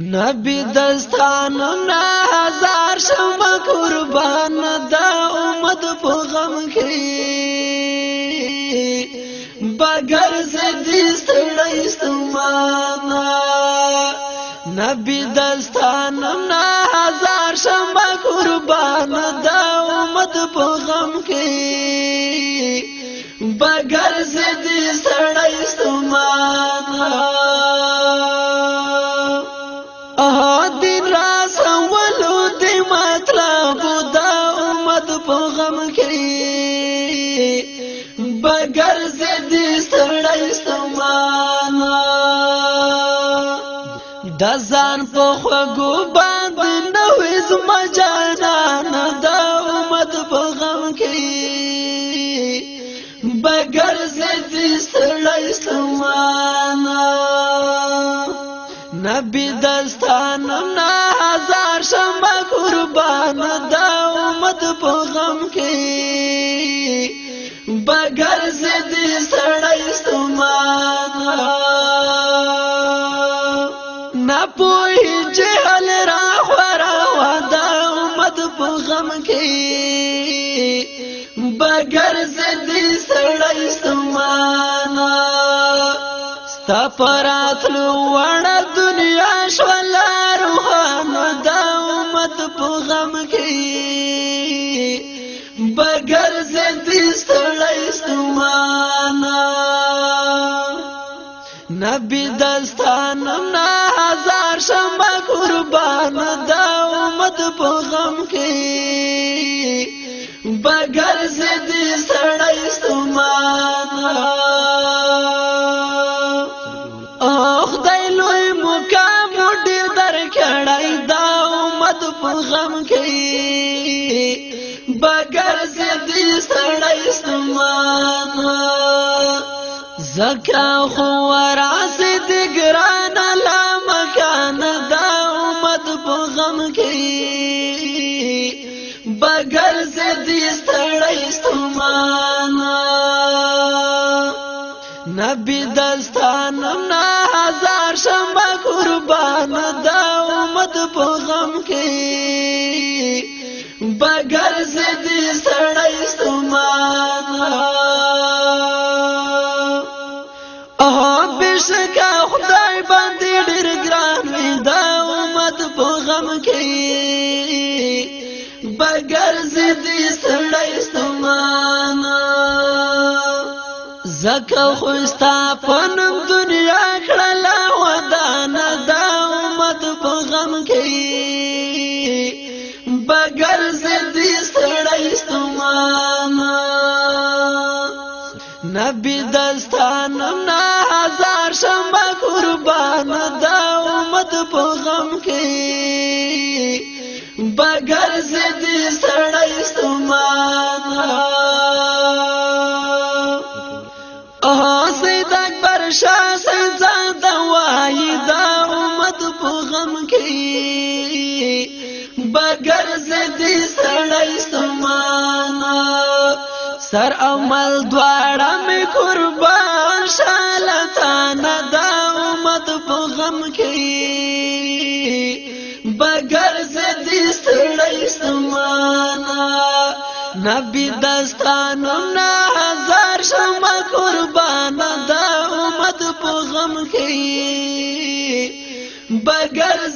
نبی دستان نه هزار شم قربان د امت په غم کې بغیر زدي ستړی ستمانا نبی دستان نه هزار شم قربان د امت په غم کې بغیر زدي لرزه دې ستړی ستومان د ځان په خوږو باندې نوې زما جانان د امت په غم کې بګر زه دې ستړی ستومان نبی د احمد په غم کې بغیر زد سړی سمانا ستا پراتلو وړ دنیا شول روحان د امت په غم کې بغیر زد نبی دستان نه هزار شم قربان د امت په غم کې بغیر زد سړی سمان اخ دای لوی مقام ډیر در کړای د امت په غم کې بغیر زد سړی سمان زکا خو وراسد ګران لا مکان دا امت په غم کې بغیر زد ستړی ستمان نبی دستانم نه هزار شمبکو کې بغیر زدي سړی ستمانا زکه خوستا پنم دنیا کړل ودان دا امت په غم کې بغیر زدي سړی ستمانا نبی دستانم نه هزار شمه قربان دا امت په غم کې بغیر زد سړی استمان اه سید اکبر شاه سنځ دا وای دا امت په غم کې بغیر زد سړی استمان سر عمل دواړه می قربان شالتا نه دا امت په غم کې نبی دستانو نه هزار شم قربان دا امت په غم کې بغیر